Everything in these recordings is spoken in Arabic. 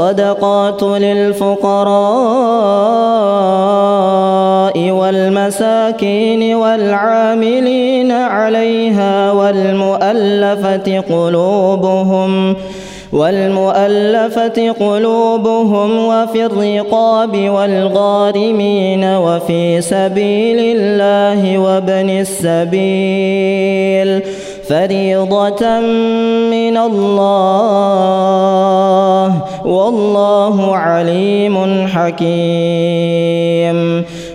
إنما الصدقات للفقراء والمساكين والعاملين عليها والمؤلفة قلوبهم والمؤلفة قلوبهم وفي الرقاب والغارمين وفي سبيل الله وابن السبيل فريضة من الله والله عليم حكيم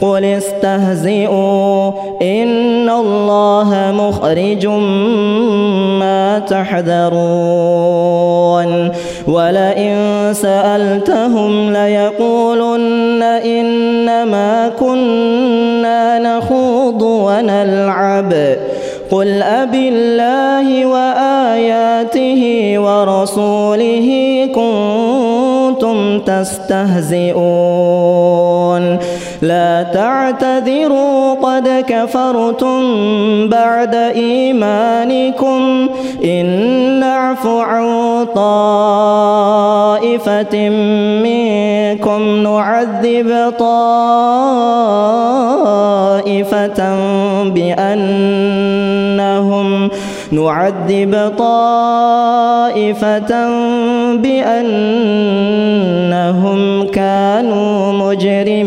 قل استهزئوا إن الله مخرج ما تحذرون. ولئن سألتهم ليقولن إنما كنا نخوض ونلعب. قل أب الله وآياته ورسوله تستهزئون. لا تعتذروا قد كفرتم بعد إيمانكم. إن نعف عن طائفة منكم نعذب طائفة بأنهم نعذب طائفة بأنهم كانوا مجرمين.